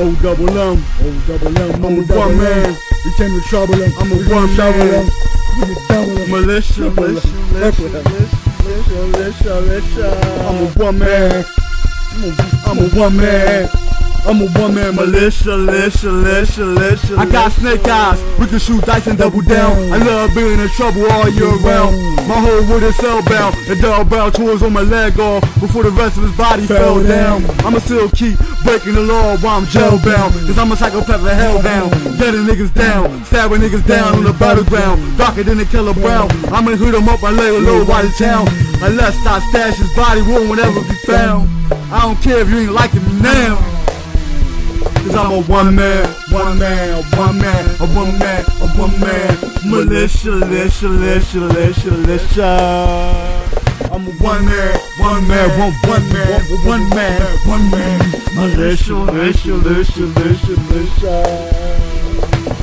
O double M, O double M, I'm a one man. You can't be troubling, I'm a one man. Militia, militia, militia, militia, militia. I'm a one man. I'm a one man. I'm a one man militia, militia, militia, militia. I got snake eyes. We can shoot dice and double down. I love being in trouble all year round. My whole wood is cellbound. The dog barrel tools on my leg off before the rest of his body fell Fell down. down. I'ma still keep breaking the law while I'm jail bound. Cause I'm a psychopath of hell down. Deading niggas down. Stabbing niggas down on the battleground. Darker than the killer brown. I'ma hit him up I lay a low while the town. Unless I stash his body, won't ever be found. I don't care if you ain't liking me now. Cause I'm a one man, one man, one man, a one man, a one man, militia, militia, militia, militia, militia. I'm a one man, one man, one, one man, one man, one man, militia, militia, militia, militia, militia.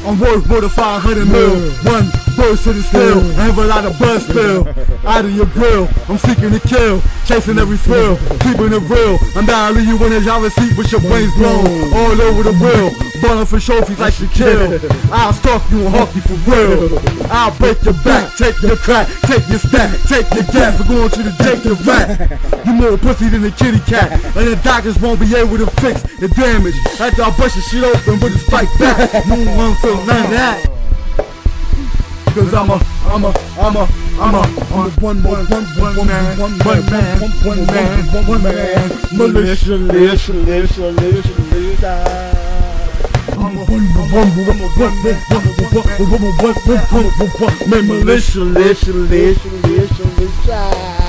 I'm worth more than 500 mil. One burst to the still. I have a lot of blood spill out of your grill. I'm seeking to kill, chasing every thrill, keeping it real. I'm down to leave you in a driver's seat with your brains blown all over the wheel. Ballin' for trophies like Shaquille. I'll stalk you and hawk you for real. I'll break your back, take your crack, take your stack, take your gas for going to the Jake the rat. You more pussy than a kitty cat, and the doctors won't be able to fix the damage. After I bust your shit open with a spike back, no one feel none of that. Cause I'm a, I'm a, I'm a, I'm a, I'm a one, one, one, one, one man, one man, one man, one man, militia, militia, militia, militia, militia. I'm a one, one, one, one, one, one, one, one, one, one, man, militia, militia, militia, militia, militia.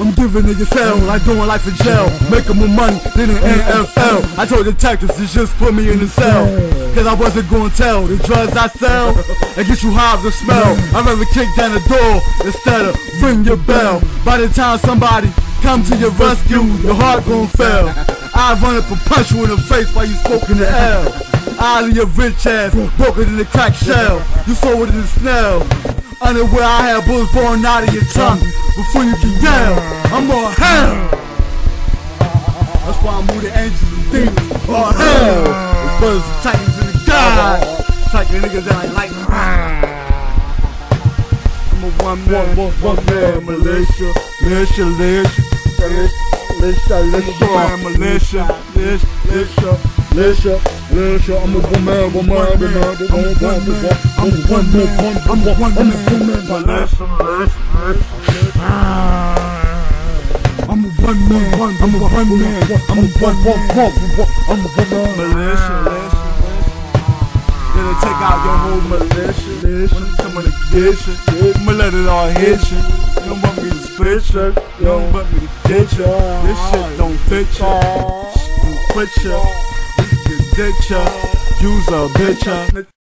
I'm giving niggas hell, like doing life in jail. Making more money than the NFL. I told the detectives to just put me in the cell. Cause I wasn't gonna tell the drugs I sell and get you high the smell. I'd rather kick down the door instead of ring your bell. By the time somebody come to your rescue, your heart gon' fail. I run up and punch you in the face while you smoking the L. Out of your rich ass, broken in the crack shell. You saw it in the snail. Underwear I had bullets born out of your tongue before you can yell. I'm on hell. That's why I'm with the angels and demons. On hell. It's brothers and titans in the God. Taking niggas that I like. I'm a one man, one, one man, militia, militia, militia. Militia, militia, man, militia, militia, militia, militia, militia. I'm a one man, one man, one man, one man, one man. I'm a one man, I'm a one man, one man, militia, militia, militia. I'm a one man, one, I'm a one man, I'm a one, one, one, one, I'm a one man. Militia, militia, Gonna take out your whole militia, militia. When it's coming to get you, I'ma let it all hit you. You don't want me to split you, you don't want me to get you. This shit don't fit you, shit don't quit you ditcher. Uh, you's a bitcher. Uh.